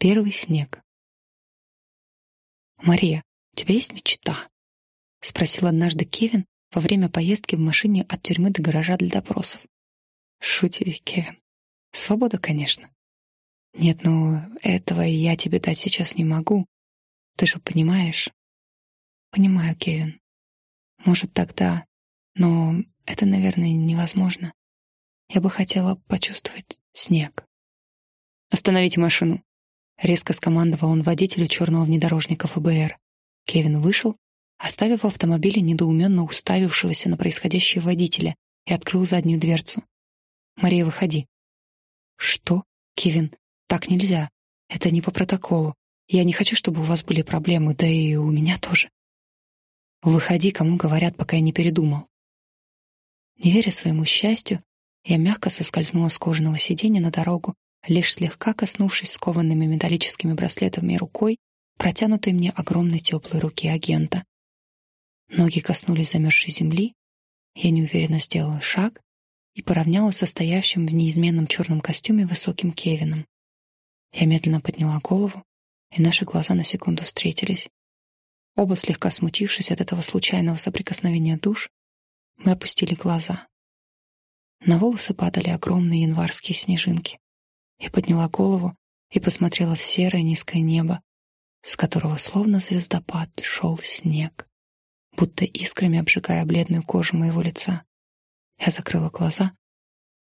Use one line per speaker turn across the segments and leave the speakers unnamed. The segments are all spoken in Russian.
Первый снег. «Мария, у тебя есть мечта?» — спросил однажды Кевин во время поездки в машине от тюрьмы до гаража для допросов. Шутите, Кевин. Свобода, конечно. Нет, ну, этого я тебе дать сейчас не могу. Ты же понимаешь? Понимаю, Кевин. Может, тогда... Но это, наверное, невозможно. Я бы хотела почувствовать снег. «Остановите машину!» Резко скомандовал он водителю черного внедорожника ФБР. Кевин вышел, оставив в автомобиле недоуменно уставившегося на происходящее водителя, и открыл заднюю дверцу. «Мария, выходи». «Что? Кевин, так нельзя. Это не по протоколу. Я не хочу, чтобы у вас были проблемы, да и у меня тоже». «Выходи, кому говорят, пока я не передумал». Не веря своему счастью, я мягко соскользнула с кожаного сиденья на дорогу, лишь слегка коснувшись скованными металлическими браслетами рукой, протянутой мне огромной теплой руки агента. Ноги коснулись замерзшей земли, я неуверенно сделала шаг и поравнялась со стоящим в неизменном черном костюме высоким Кевином. Я медленно подняла голову, и наши глаза на секунду встретились. Оба слегка смутившись от этого случайного соприкосновения душ, мы опустили глаза. На волосы падали огромные январские снежинки. Я подняла голову и посмотрела в серое низкое небо, с которого словно звездопад шел снег, будто искрами обжигая бледную кожу моего лица. Я закрыла глаза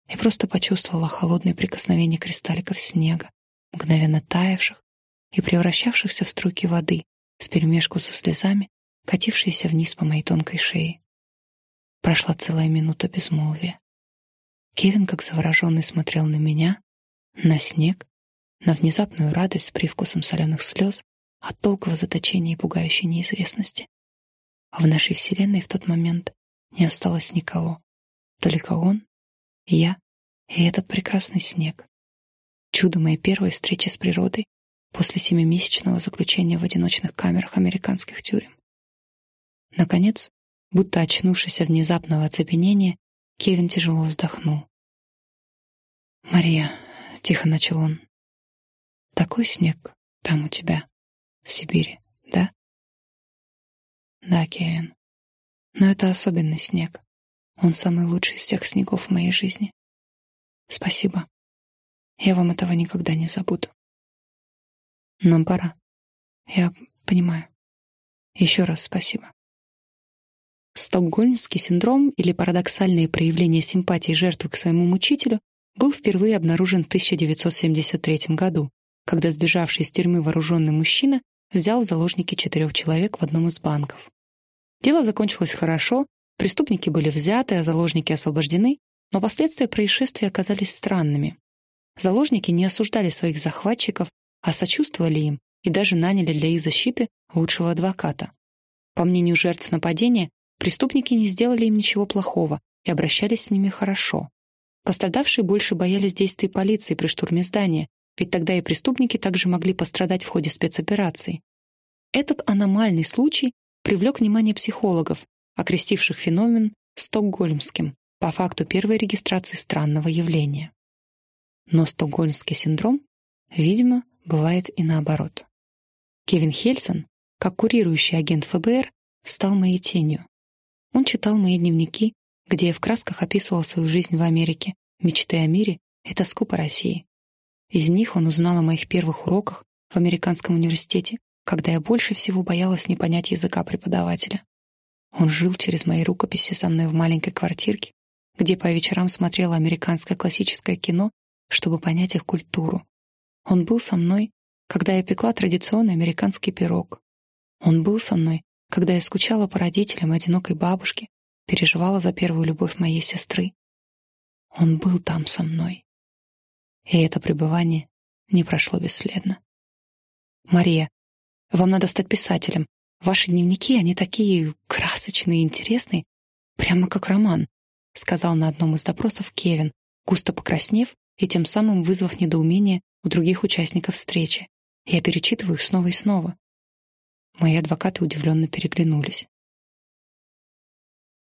и просто почувствовала холодное прикосновение кристалликов снега, мгновенно таявших и превращавшихся в струйки воды, вперемешку со слезами, катившиеся вниз по моей тонкой шее. Прошла целая минута безмолвия. Кевин, как завороженный, смотрел на меня, на снег, на внезапную радость с привкусом соленых слез от долгого заточения и пугающей неизвестности. А в нашей вселенной в тот момент не осталось никого. Только он, я и этот прекрасный снег. Чудо моей первой встречи с природой после семимесячного заключения в одиночных камерах американских тюрем. Наконец, будто очнувшись от внезапного оцепенения, Кевин тяжело вздохнул. «Мария», — тихо начал он, — «такой снег там у тебя, в Сибири, да?» «Да, Кевин, но это особенный снег. Он самый лучший из всех снегов в моей жизни. Спасибо. Я вам этого никогда не забуду. Нам пора. Я понимаю. Еще раз спасибо. Стокгольмский синдром или парадоксальные проявления симпатии жертвы к своему мучителю был впервые обнаружен в 1973 году, когда сбежавший из тюрьмы вооруженный мужчина взял в заложники четырех человек в одном из банков. Дело закончилось хорошо, преступники были взяты, а заложники освобождены, но последствия происшествия оказались странными. Заложники не осуждали своих захватчиков, а сочувствовали им и даже наняли для их защиты лучшего адвоката. По мнению жертв нападения, Преступники не сделали им ничего плохого и обращались с ними хорошо. Пострадавшие больше боялись действий полиции при штурме здания, ведь тогда и преступники также могли пострадать в ходе спецоперации. Этот аномальный случай привлек внимание психологов, окрестивших феномен стокгольмским по факту первой регистрации странного явления. Но стокгольмский синдром, видимо, бывает и наоборот. Кевин Хельсон, как курирующий агент ФБР, стал моей тенью. Он читал мои дневники, где я в красках описывал свою жизнь в Америке, мечты о мире и тоску по России. Из них он узнал о моих первых уроках в американском университете, когда я больше всего боялась не понять языка преподавателя. Он жил через мои рукописи со мной в маленькой квартирке, где по вечерам смотрела американское классическое кино, чтобы понять их культуру. Он был со мной, когда я пекла традиционный американский пирог. Он был со мной, когда я скучала по родителям и одинокой бабушке, переживала за первую любовь моей сестры. Он был там со мной. И это пребывание не прошло бесследно. «Мария, вам надо стать писателем. Ваши дневники, они такие красочные и интересные, прямо как роман», сказал на одном из допросов Кевин, густо покраснев и тем самым вызвав недоумение у других участников встречи. Я перечитываю их снова и снова. Мои адвокаты удивленно переглянулись.